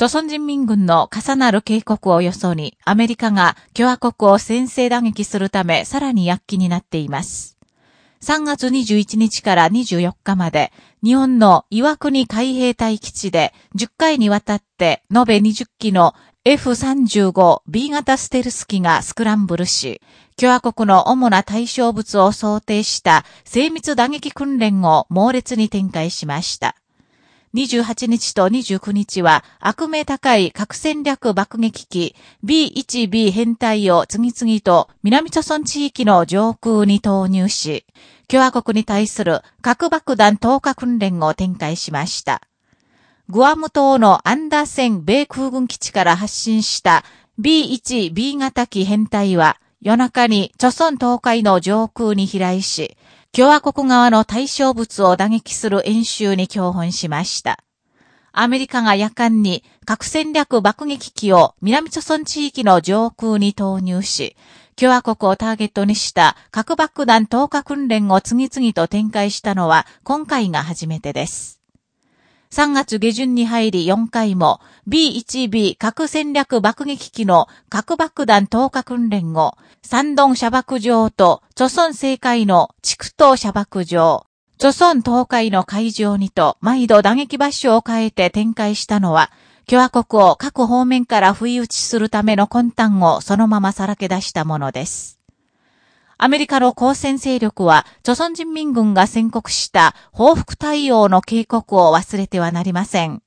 朝鮮人民軍の重なる警告をよそに、アメリカが共和国を先制打撃するため、さらに躍起になっています。3月21日から24日まで、日本の岩国海兵隊基地で10回にわたって延べ20機の F35B 型ステルス機がスクランブルし、共和国の主な対象物を想定した精密打撃訓練を猛烈に展開しました。28日と29日は悪名高い核戦略爆撃機 B1B 編隊を次々と南朝村地域の上空に投入し、共和国に対する核爆弾投下訓練を展開しました。グアム島のアンダーセン米空軍基地から発進した B1B 型機編隊は夜中に朝村東海の上空に飛来し、共和国側の対象物を打撃する演習に共本しました。アメリカが夜間に核戦略爆撃機を南朝鮮地域の上空に投入し、共和国をターゲットにした核爆弾投下訓練を次々と展開したのは今回が初めてです。3月下旬に入り4回も B1B 核戦略爆撃機の核爆弾投下訓練後、山東射爆場と著村政界の畜東射爆場、著村東海の海上にと毎度打撃場所を変えて展開したのは、共和国を各方面から不意打ちするための魂胆をそのままさらけ出したものです。アメリカの交戦勢力は、朝鮮人民軍が宣告した報復対応の警告を忘れてはなりません。